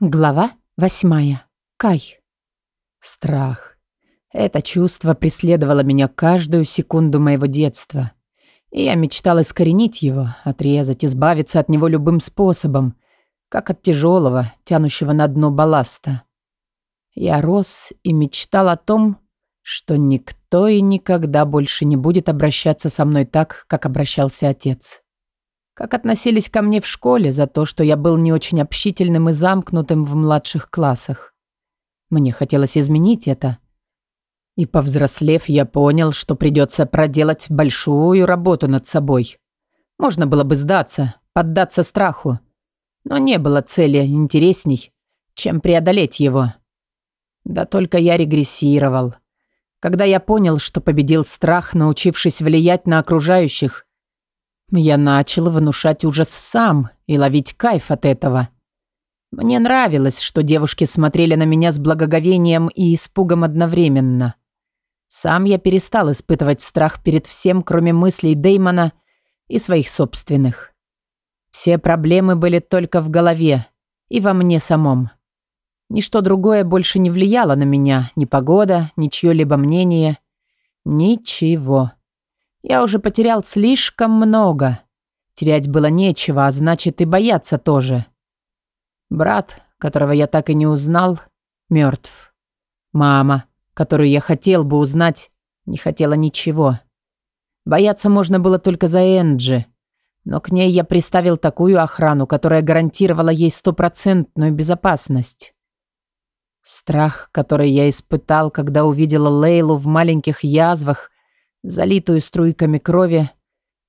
Глава восьмая. Кай. Страх. Это чувство преследовало меня каждую секунду моего детства. И я мечтал искоренить его, отрезать, избавиться от него любым способом, как от тяжелого, тянущего на дно балласта. Я рос и мечтал о том, что никто и никогда больше не будет обращаться со мной так, как обращался отец как относились ко мне в школе за то, что я был не очень общительным и замкнутым в младших классах. Мне хотелось изменить это. И повзрослев, я понял, что придется проделать большую работу над собой. Можно было бы сдаться, поддаться страху. Но не было цели интересней, чем преодолеть его. Да только я регрессировал. Когда я понял, что победил страх, научившись влиять на окружающих, я начал внушать ужас сам и ловить кайф от этого. Мне нравилось, что девушки смотрели на меня с благоговением и испугом одновременно. Сам я перестал испытывать страх перед всем, кроме мыслей Деймона и своих собственных. Все проблемы были только в голове и во мне самом. Ничто другое больше не влияло на меня, ни погода, ни чье-либо мнение. Ничего. Я уже потерял слишком много. Терять было нечего, а значит и бояться тоже. Брат, которого я так и не узнал, мертв. Мама, которую я хотел бы узнать, не хотела ничего. Бояться можно было только за Энджи, но к ней я приставил такую охрану, которая гарантировала ей стопроцентную безопасность. Страх, который я испытал, когда увидела Лейлу в маленьких язвах залитую струйками крови,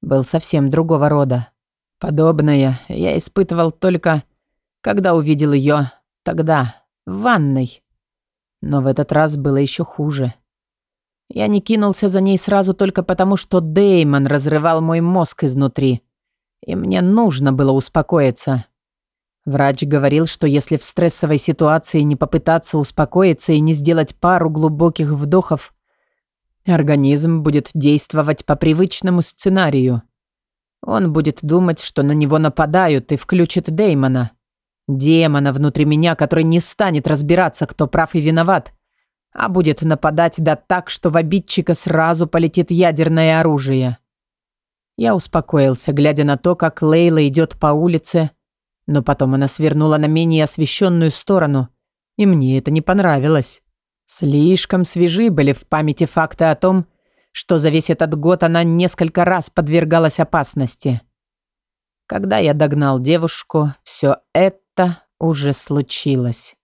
был совсем другого рода. Подобное я испытывал только, когда увидел ее тогда, в ванной. Но в этот раз было еще хуже. Я не кинулся за ней сразу только потому, что Деймон разрывал мой мозг изнутри, и мне нужно было успокоиться. Врач говорил, что если в стрессовой ситуации не попытаться успокоиться и не сделать пару глубоких вдохов, Организм будет действовать по привычному сценарию. Он будет думать, что на него нападают, и включит Деймона. Демона внутри меня, который не станет разбираться, кто прав и виноват, а будет нападать да так, что в обидчика сразу полетит ядерное оружие. Я успокоился, глядя на то, как Лейла идет по улице, но потом она свернула на менее освещенную сторону, и мне это не понравилось. Слишком свежи были в памяти факты о том, что за весь этот год она несколько раз подвергалась опасности. Когда я догнал девушку, все это уже случилось.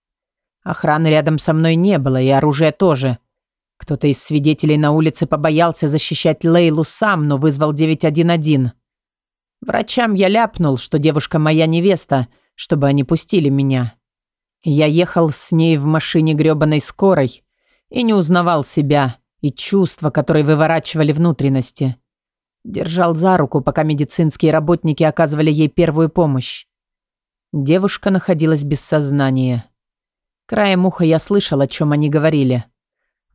Охраны рядом со мной не было, и оружия тоже. Кто-то из свидетелей на улице побоялся защищать Лейлу сам, но вызвал 911. Врачам я ляпнул, что девушка моя невеста, чтобы они пустили меня. Я ехал с ней в машине грёбаной скорой и не узнавал себя и чувства, которые выворачивали внутренности. Держал за руку, пока медицинские работники оказывали ей первую помощь. Девушка находилась без сознания. Краем уха я слышал, о чем они говорили.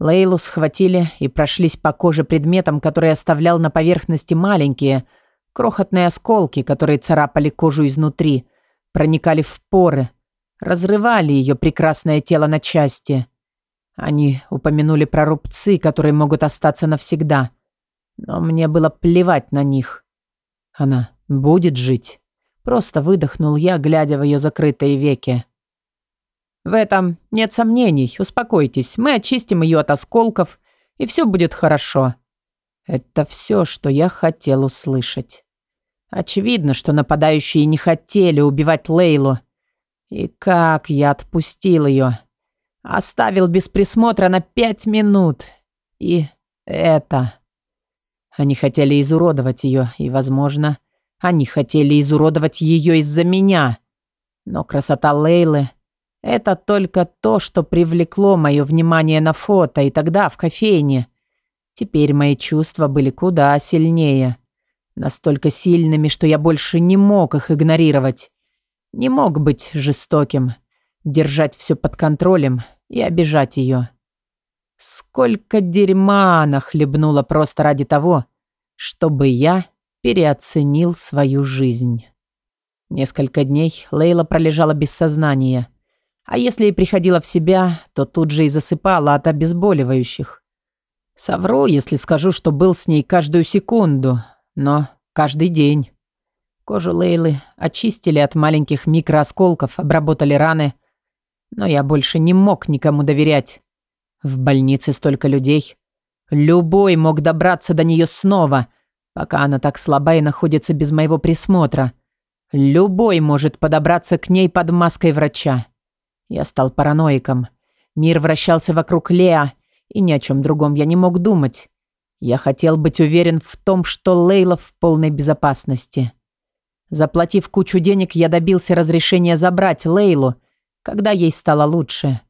Лейлу схватили и прошлись по коже предметом, который оставлял на поверхности маленькие, крохотные осколки, которые царапали кожу изнутри, проникали в поры, разрывали ее прекрасное тело на части. Они упомянули про рубцы, которые могут остаться навсегда. Но мне было плевать на них. Она будет жить. Просто выдохнул я, глядя в ее закрытые веки. В этом нет сомнений. Успокойтесь, мы очистим ее от осколков, и все будет хорошо. Это все, что я хотел услышать. Очевидно, что нападающие не хотели убивать Лейлу, и как я отпустил ее. Оставил без присмотра на пять минут. И это... Они хотели изуродовать ее, и, возможно, они хотели изуродовать ее из-за меня. Но красота Лейлы — это только то, что привлекло мое внимание на фото, и тогда в кофейне. Теперь мои чувства были куда сильнее. Настолько сильными, что я больше не мог их игнорировать. Не мог быть жестоким, держать все под контролем и обижать ее. Сколько дерьма она хлебнула просто ради того, чтобы я переоценил свою жизнь. Несколько дней Лейла пролежала без сознания. А если и приходила в себя, то тут же и засыпала от обезболивающих. Совру, если скажу, что был с ней каждую секунду, но каждый день. Кожу Лейлы очистили от маленьких микроосколков, обработали раны. Но я больше не мог никому доверять. В больнице столько людей. Любой мог добраться до нее снова, пока она так слаба и находится без моего присмотра. Любой может подобраться к ней под маской врача. Я стал параноиком. Мир вращался вокруг Леа, и ни о чем другом я не мог думать. Я хотел быть уверен в том, что Лейла в полной безопасности. Заплатив кучу денег, я добился разрешения забрать Лейлу, когда ей стало лучше.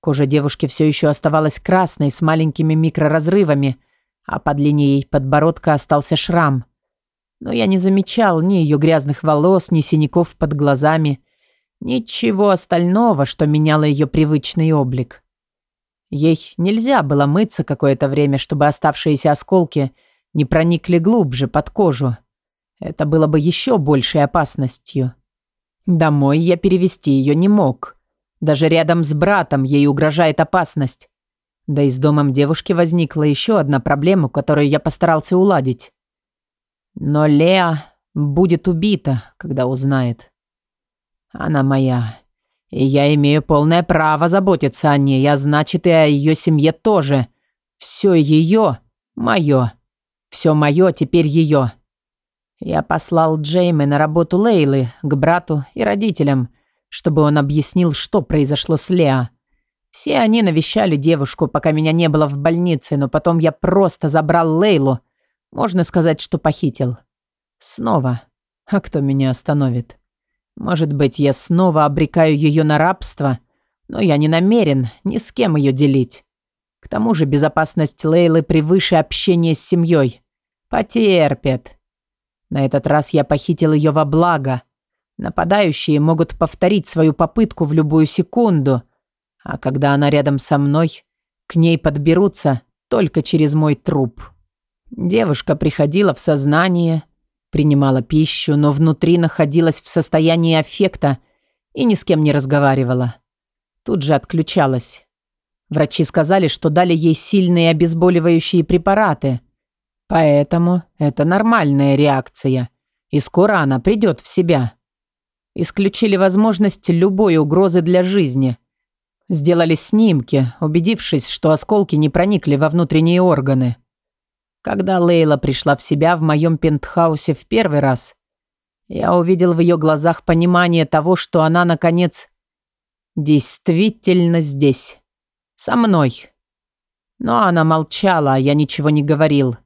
Кожа девушки все еще оставалась красной, с маленькими микроразрывами, а под линией подбородка остался шрам. Но я не замечал ни ее грязных волос, ни синяков под глазами, Ничего остального, что меняло ее привычный облик. Ей нельзя было мыться какое-то время, чтобы оставшиеся осколки не проникли глубже под кожу. Это было бы еще большей опасностью. Домой я перевести ее не мог. Даже рядом с братом ей угрожает опасность. Да и с домом девушки возникла еще одна проблема, которую я постарался уладить. Но Леа будет убита, когда узнает. Она моя. И я имею полное право заботиться о ней, а значит и о ее семье тоже. Все ее мое. Все мое теперь ее. Я послал Джейми на работу Лейлы к брату и родителям, чтобы он объяснил, что произошло с Леа. Все они навещали девушку, пока меня не было в больнице, но потом я просто забрал Лейлу. Можно сказать, что похитил. Снова. А кто меня остановит? Может быть, я снова обрекаю ее на рабство, но я не намерен ни с кем ее делить. К тому же безопасность Лейлы превыше общения с семьей. Потерпит. На этот раз я похитил ее во благо. Нападающие могут повторить свою попытку в любую секунду, а когда она рядом со мной, к ней подберутся только через мой труп. Девушка приходила в сознание, Принимала пищу, но внутри находилась в состоянии аффекта и ни с кем не разговаривала. Тут же отключалась. Врачи сказали, что дали ей сильные обезболивающие препараты. Поэтому это нормальная реакция, и скоро она придет в себя. Исключили возможность любой угрозы для жизни. Сделали снимки, убедившись, что осколки не проникли во внутренние органы. Когда Лейла пришла в себя в моем пентхаусе в первый раз, я увидел в ее глазах понимание того, что она, наконец, действительно здесь. Со мной. Но она молчала, а я ничего не говорил.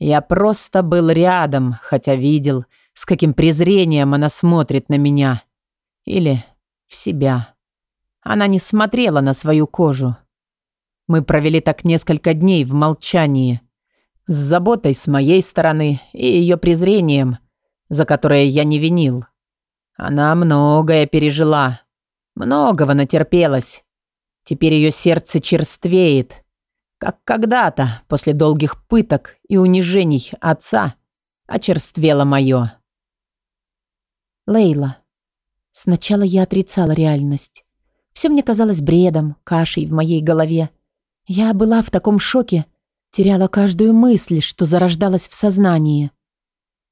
Я просто был рядом, хотя видел, с каким презрением она смотрит на меня. Или в себя. Она не смотрела на свою кожу. Мы провели так несколько дней в молчании. С заботой с моей стороны и ее презрением, за которое я не винил. Она многое пережила, многого натерпелась. Теперь ее сердце черствеет, как когда-то, после долгих пыток и унижений отца, очерствело мое. Лейла. Сначала я отрицала реальность. Все мне казалось бредом, кашей в моей голове. Я была в таком шоке, теряла каждую мысль, что зарождалась в сознании.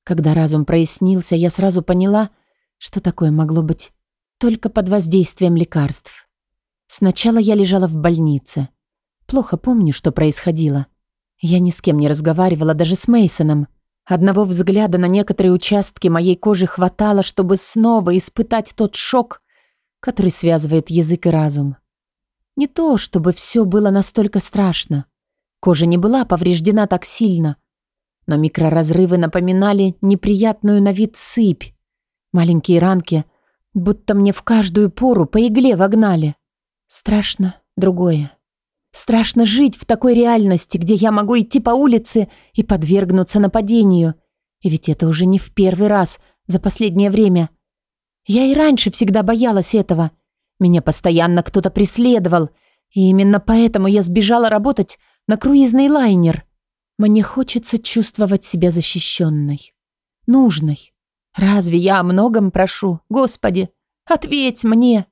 Когда разум прояснился, я сразу поняла, что такое могло быть только под воздействием лекарств. Сначала я лежала в больнице. Плохо помню, что происходило. Я ни с кем не разговаривала, даже с Мейсоном. Одного взгляда на некоторые участки моей кожи хватало, чтобы снова испытать тот шок, который связывает язык и разум. Не то, чтобы все было настолько страшно. Кожа не была повреждена так сильно, но микроразрывы напоминали неприятную на вид сыпь. Маленькие ранки, будто мне в каждую пору по игле вогнали. Страшно другое. Страшно жить в такой реальности, где я могу идти по улице и подвергнуться нападению. И ведь это уже не в первый раз за последнее время. Я и раньше всегда боялась этого. Меня постоянно кто-то преследовал, и именно поэтому я сбежала работать на круизный лайнер. Мне хочется чувствовать себя защищенной, нужной. Разве я о многом прошу? Господи, ответь мне.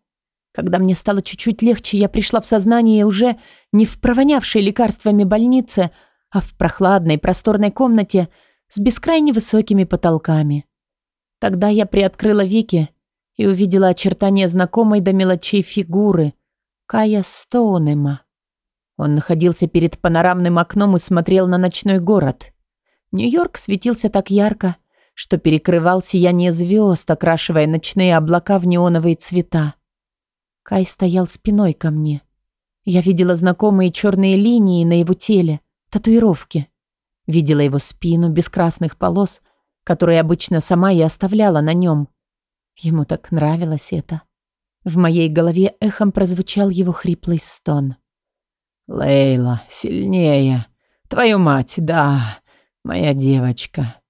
Когда мне стало чуть-чуть легче, я пришла в сознание уже не в провонявшей лекарствами больнице, а в прохладной просторной комнате с бескрайне высокими потолками. Тогда я приоткрыла веки и увидела очертания знакомой до мелочей фигуры Кая Стоунема. Он находился перед панорамным окном и смотрел на ночной город. Нью-Йорк светился так ярко, что перекрывал сияние звезд, окрашивая ночные облака в неоновые цвета. Кай стоял спиной ко мне. Я видела знакомые черные линии на его теле, татуировки. Видела его спину без красных полос, которые обычно сама и оставляла на нем. Ему так нравилось это. В моей голове эхом прозвучал его хриплый стон. «Лейла, сильнее. Твою мать, да, моя девочка».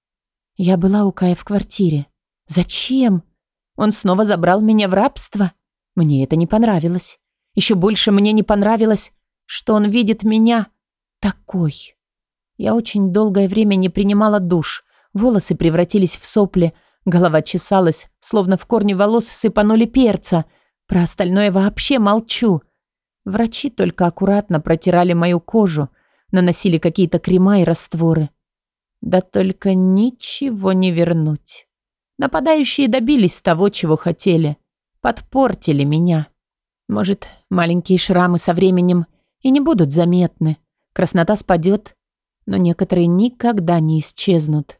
Я была у Кая в квартире. Зачем? Он снова забрал меня в рабство? Мне это не понравилось. Еще больше мне не понравилось, что он видит меня такой. Я очень долгое время не принимала душ. Волосы превратились в сопли, голова чесалась, словно в корне волос сыпанули перца. Про остальное вообще молчу. Врачи только аккуратно протирали мою кожу, наносили какие-то крема и растворы. Да только ничего не вернуть. Нападающие добились того, чего хотели. Подпортили меня. Может, маленькие шрамы со временем и не будут заметны. Краснота спадет, но некоторые никогда не исчезнут.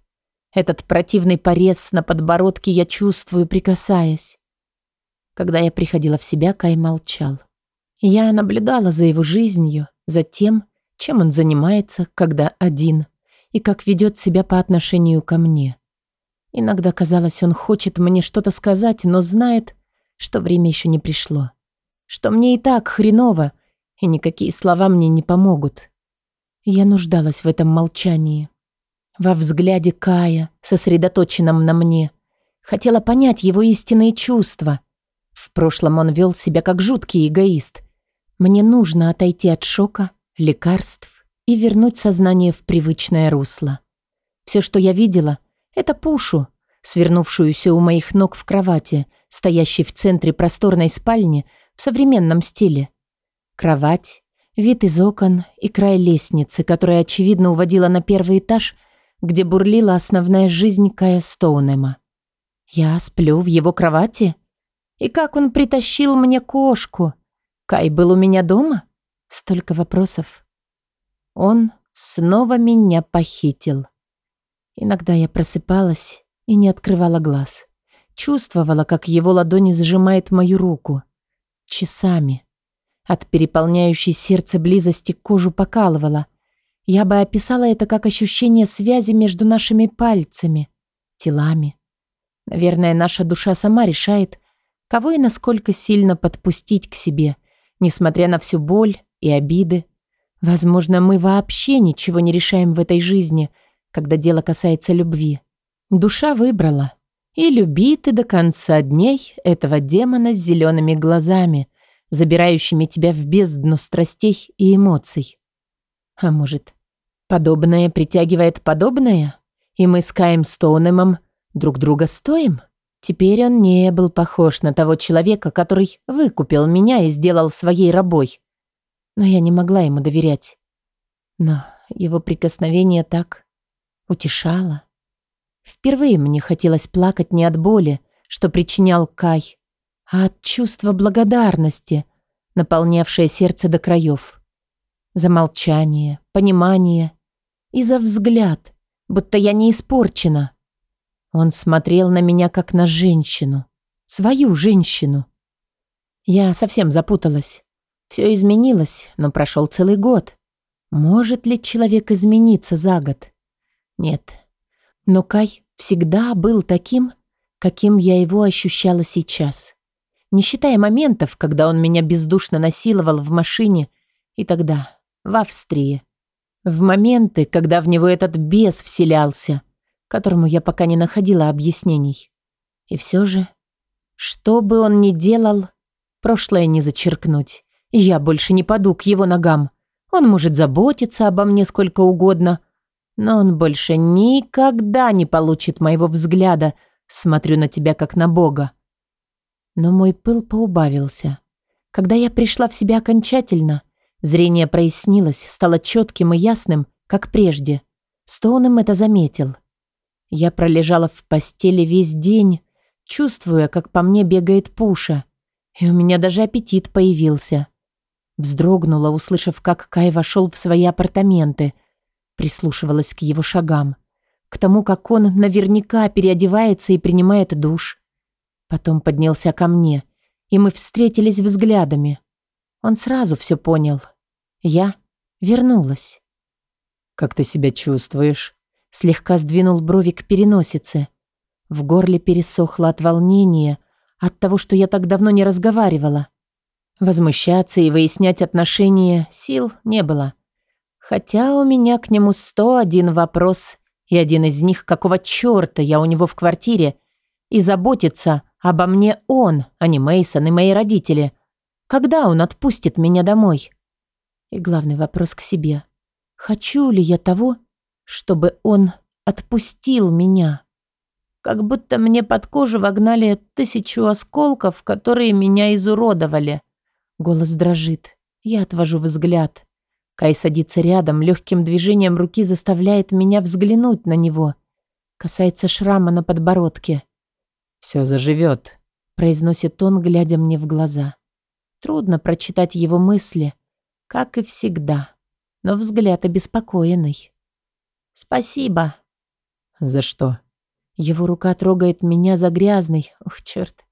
Этот противный порез на подбородке я чувствую, прикасаясь. Когда я приходила в себя, Кай молчал. Я наблюдала за его жизнью, за тем, чем он занимается, когда один, и как ведет себя по отношению ко мне. Иногда казалось, он хочет мне что-то сказать, но знает, что время еще не пришло. Что мне и так хреново, и никакие слова мне не помогут. Я нуждалась в этом молчании. Во взгляде Кая, сосредоточенном на мне. Хотела понять его истинные чувства. В прошлом он вел себя как жуткий эгоист, мне нужно отойти от шока, лекарств и вернуть сознание в привычное русло. Все, что я видела, это Пушу, свернувшуюся у моих ног в кровати, стоящей в центре просторной спальни в современном стиле. Кровать, вид из окон и край лестницы, которая, очевидно, уводила на первый этаж, где бурлила основная жизнь Кая Стоунема. Я сплю в его кровати? И как он притащил мне кошку? Кай был у меня дома? Столько вопросов. Он снова меня похитил. Иногда я просыпалась и не открывала глаз. Чувствовала, как его ладони сжимает мою руку. Часами. От переполняющей сердце близости кожу покалывала. Я бы описала это как ощущение связи между нашими пальцами, телами. Наверное, наша душа сама решает, кого и насколько сильно подпустить к себе – Несмотря на всю боль и обиды, возможно, мы вообще ничего не решаем в этой жизни, когда дело касается любви. Душа выбрала. И люби ты до конца дней этого демона с зелеными глазами, забирающими тебя в бездну страстей и эмоций. А может, подобное притягивает подобное, и мы с Каем Стоунемом друг друга стоим? Теперь он не был похож на того человека, который выкупил меня и сделал своей рабой. Но я не могла ему доверять. Но его прикосновение так утешало. Впервые мне хотелось плакать не от боли, что причинял Кай, а от чувства благодарности, наполнявшее сердце до краев. За молчание, понимание и за взгляд, будто я не испорчена. Он смотрел на меня как на женщину. Свою женщину. Я совсем запуталась. Все изменилось, но прошел целый год. Может ли человек измениться за год? Нет. Но Кай всегда был таким, каким я его ощущала сейчас. Не считая моментов, когда он меня бездушно насиловал в машине и тогда, в Австрии. В моменты, когда в него этот бес вселялся, которому я пока не находила объяснений. И все же, что бы он ни делал, прошлое не зачеркнуть. Я больше не паду к его ногам. Он может заботиться обо мне сколько угодно, но он больше никогда не получит моего взгляда, смотрю на тебя как на Бога. Но мой пыл поубавился. Когда я пришла в себя окончательно, зрение прояснилось, стало четким и ясным, как прежде. Стоуном это заметил. Я пролежала в постели весь день, чувствуя, как по мне бегает пуша, и у меня даже аппетит появился. Вздрогнула, услышав, как Кай вошел в свои апартаменты, прислушивалась к его шагам, к тому, как он наверняка переодевается и принимает душ. Потом поднялся ко мне, и мы встретились взглядами. Он сразу все понял. Я вернулась. «Как ты себя чувствуешь?» Слегка сдвинул брови к переносице. В горле пересохло от волнения, от того, что я так давно не разговаривала. Возмущаться и выяснять отношения сил не было. Хотя у меня к нему сто один вопрос, и один из них, какого черта я у него в квартире, и заботится обо мне он, а не Мейсон и мои родители. Когда он отпустит меня домой? И главный вопрос к себе. Хочу ли я того, чтобы он отпустил меня? Как будто мне под кожу вогнали тысячу осколков, которые меня изуродовали. Голос дрожит. Я отвожу взгляд. Кай садится рядом, легким движением руки заставляет меня взглянуть на него. Касается шрама на подбородке. «Все заживет», — произносит он, глядя мне в глаза. Трудно прочитать его мысли, как и всегда, но взгляд обеспокоенный. «Спасибо». «За что?» Его рука трогает меня за грязный, ух, черт,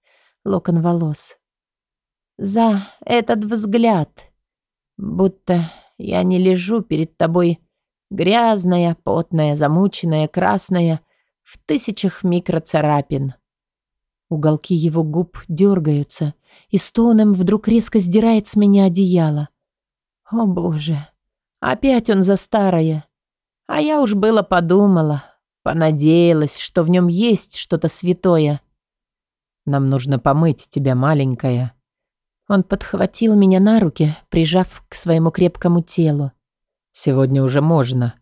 локон волос. «За этот взгляд, будто я не лежу перед тобой грязная, потная, замученная, красная, в тысячах микроцарапин». Уголки его губ дергаются, и стоном вдруг резко сдирает с меня одеяло. О боже, опять он за старое. А я уж было подумала, понадеялась, что в нем есть что-то святое. Нам нужно помыть тебя, маленькая. Он подхватил меня на руки, прижав к своему крепкому телу. Сегодня уже можно.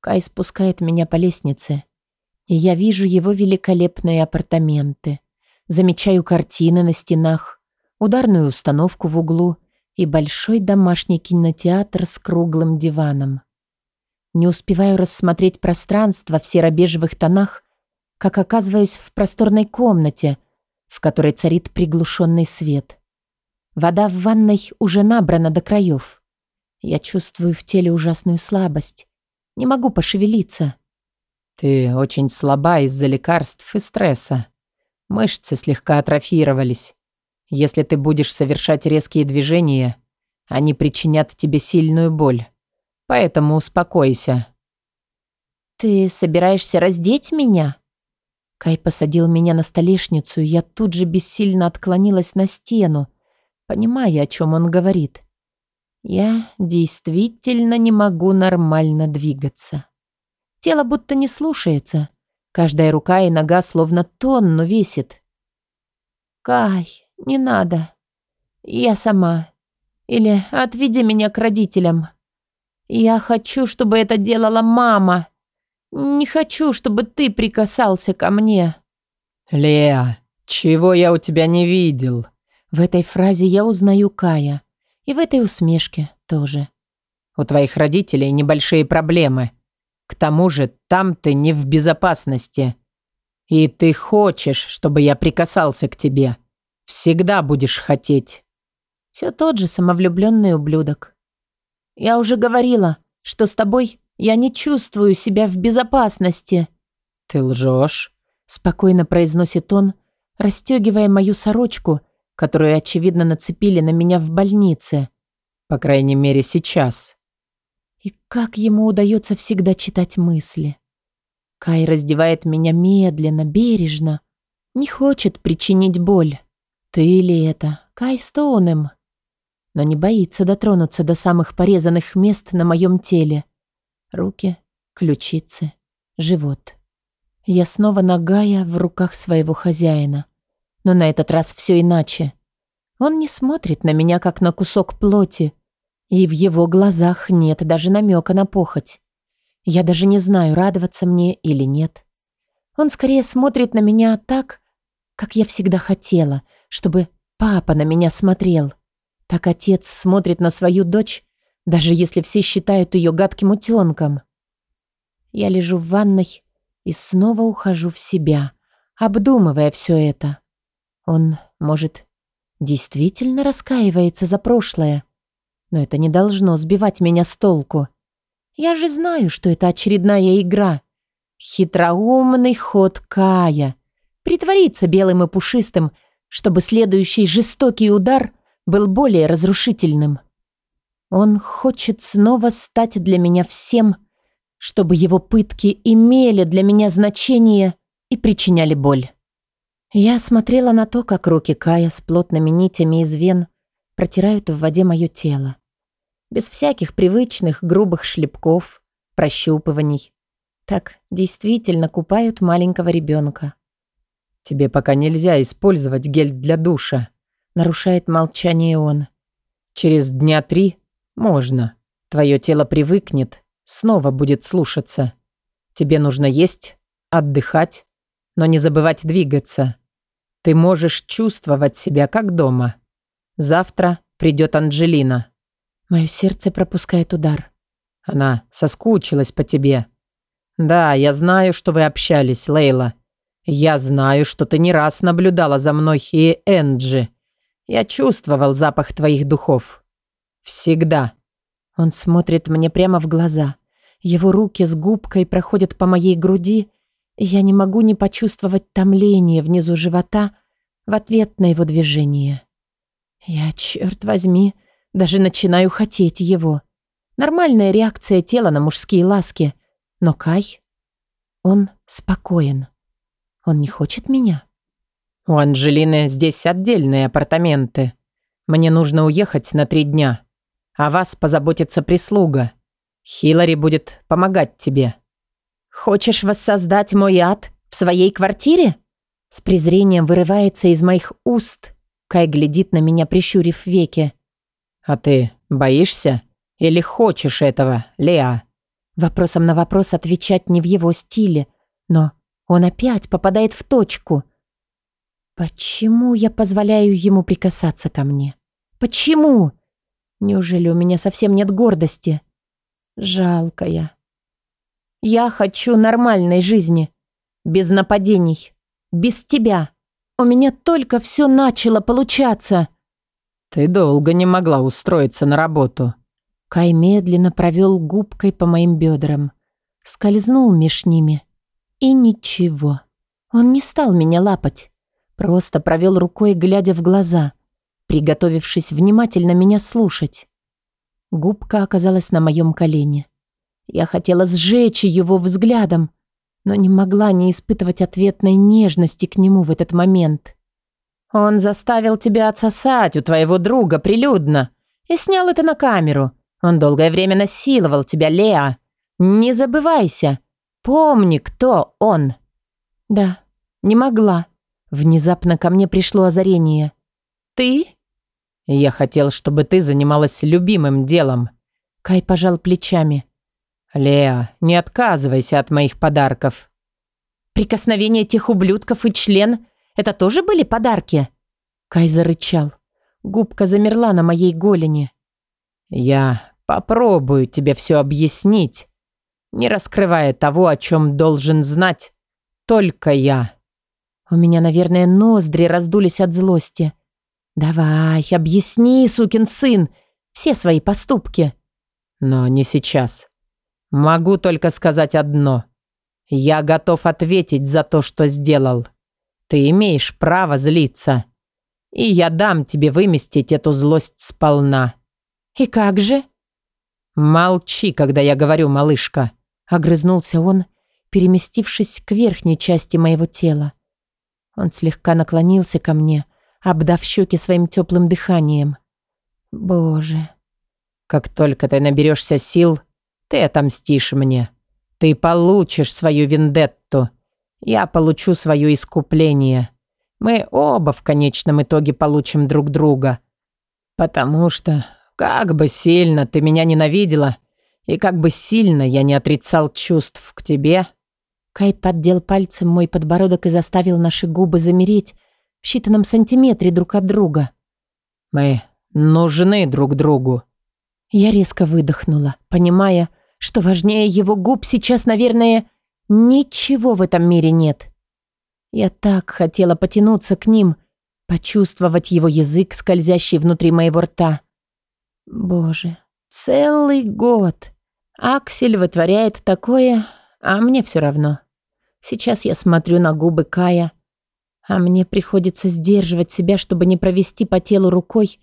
Кай спускает меня по лестнице, и я вижу его великолепные апартаменты. Замечаю картины на стенах, ударную установку в углу и большой домашний кинотеатр с круглым диваном. Не успеваю рассмотреть пространство в серо-бежевых тонах, как оказываюсь в просторной комнате, в которой царит приглушенный свет. Вода в ванной уже набрана до краев. Я чувствую в теле ужасную слабость. Не могу пошевелиться. Ты очень слаба из-за лекарств и стресса. Мышцы слегка атрофировались. Если ты будешь совершать резкие движения, они причинят тебе сильную боль. Поэтому успокойся. Ты собираешься раздеть меня? Кай посадил меня на столешницу, и я тут же бессильно отклонилась на стену, понимая, о чем он говорит. Я действительно не могу нормально двигаться. Тело будто не слушается. Каждая рука и нога словно тонну весит. «Кай, не надо. Я сама. Или отведи меня к родителям. Я хочу, чтобы это делала мама. Не хочу, чтобы ты прикасался ко мне». «Леа, чего я у тебя не видел?» В этой фразе я узнаю Кая. И в этой усмешке тоже. «У твоих родителей небольшие проблемы. К тому же там ты не в безопасности. И ты хочешь, чтобы я прикасался к тебе. Всегда будешь хотеть. Все тот же самовлюбленный ублюдок. Я уже говорила, что с тобой я не чувствую себя в безопасности. Ты лжешь, спокойно произносит он, расстегивая мою сорочку, которую, очевидно, нацепили на меня в больнице. По крайней мере, сейчас. И как ему удается всегда читать мысли. Кай раздевает меня медленно, бережно. Не хочет причинить боль. Ты ли это? Кай Стоунем. Но не боится дотронуться до самых порезанных мест на моем теле. Руки, ключицы, живот. Я снова нагая в руках своего хозяина. Но на этот раз все иначе. Он не смотрит на меня, как на кусок плоти, и в его глазах нет даже намека на похоть. Я даже не знаю, радоваться мне или нет. Он скорее смотрит на меня так, как я всегда хотела, чтобы папа на меня смотрел. Так отец смотрит на свою дочь, даже если все считают ее гадким утенком. Я лежу в ванной и снова ухожу в себя, обдумывая все это. Он, может, действительно раскаивается за прошлое, но это не должно сбивать меня с толку. Я же знаю, что это очередная игра. Хитроумный ход Кая. Притвориться белым и пушистым, чтобы следующий жестокий удар был более разрушительным. Он хочет снова стать для меня всем, чтобы его пытки имели для меня значение и причиняли боль. Я смотрела на то, как руки Кая с плотными нитями из вен протирают в воде мое тело. Без всяких привычных грубых шлепков, прощупываний. Так действительно купают маленького ребенка. «Тебе пока нельзя использовать гель для душа», — нарушает молчание он. «Через дня три можно. Твое тело привыкнет, снова будет слушаться. Тебе нужно есть, отдыхать, но не забывать двигаться. Ты можешь чувствовать себя как дома. Завтра придет Анджелина. Мое сердце пропускает удар. Она соскучилась по тебе. Да, я знаю, что вы общались, Лейла. Я знаю, что ты не раз наблюдала за мной и Энджи. Я чувствовал запах твоих духов. Всегда. Он смотрит мне прямо в глаза. Его руки с губкой проходят по моей груди, я не могу не почувствовать томление внизу живота в ответ на его движение. Я, черт возьми, даже начинаю хотеть его. Нормальная реакция тела на мужские ласки. Но Кай, он спокоен. Он не хочет меня. У Анжелины здесь отдельные апартаменты. Мне нужно уехать на три дня. О вас позаботится прислуга. Хиллари будет помогать тебе. «Хочешь воссоздать мой ад в своей квартире?» С презрением вырывается из моих уст. Кай глядит на меня, прищурив веки. «А ты боишься? Или хочешь этого, Леа?» Вопросом на вопрос отвечать не в его стиле, но он опять попадает в точку. «Почему я позволяю ему прикасаться ко мне? Почему? Неужели у меня совсем нет гордости? Жалкая, я хочу нормальной жизни. Без нападений. Без тебя. У меня только все начало получаться. Ты долго не могла устроиться на работу. Кай медленно провел губкой по моим бедрам. Скользнул меж ними. И ничего. Он не стал меня лапать. Просто провел рукой, глядя в глаза, приготовившись внимательно меня слушать. Губка оказалась на моем колене. Я хотела сжечь его взглядом, но не могла не испытывать ответной нежности к нему в этот момент. «Он заставил тебя отсосать у твоего друга прилюдно и снял это на камеру. Он долгое время насиловал тебя, Леа. Не забывайся. Помни, кто он». «Да, не могла». Внезапно ко мне пришло озарение. «Ты?» «Я хотел, чтобы ты занималась любимым делом». Кай пожал плечами. «Леа, не отказывайся от моих подарков». «Прикосновение тех ублюдков и член — это тоже были подарки?» Кай зарычал. Губка замерла на моей голени. «Я попробую тебе все объяснить, не раскрывая того, о чем должен знать только я». У меня, наверное, ноздри раздулись от злости. «Давай, объясни, сукин сын, все свои поступки». «Но не сейчас. Могу только сказать одно. Я готов ответить за то, что сделал. Ты имеешь право злиться. И я дам тебе выместить эту злость сполна. И как же? Молчи, когда я говорю, малышка. Огрызнулся он, переместившись к верхней части моего тела. Он слегка наклонился ко мне, обдав щеки своим теплым дыханием. Боже. Как только ты наберешься сил, ты отомстишь мне. Ты получишь свою вендетту. Я получу свое искупление. Мы оба в конечном итоге получим друг друга. Потому что, как бы сильно ты меня ненавидела, и как бы сильно я не отрицал чувств к тебе... Кай поддел пальцем мой подбородок и заставил наши губы замереть в считанном сантиметре друг от друга. Мы нужны друг другу. Я резко выдохнула, понимая, что важнее его губ сейчас, наверное, ничего в этом мире нет. Я так хотела потянуться к ним, почувствовать его язык, скользящий внутри моего рта. Боже, целый год. Аксель вытворяет такое, а мне все равно. Сейчас я смотрю на губы Кая, а мне приходится сдерживать себя, чтобы не провести по телу рукой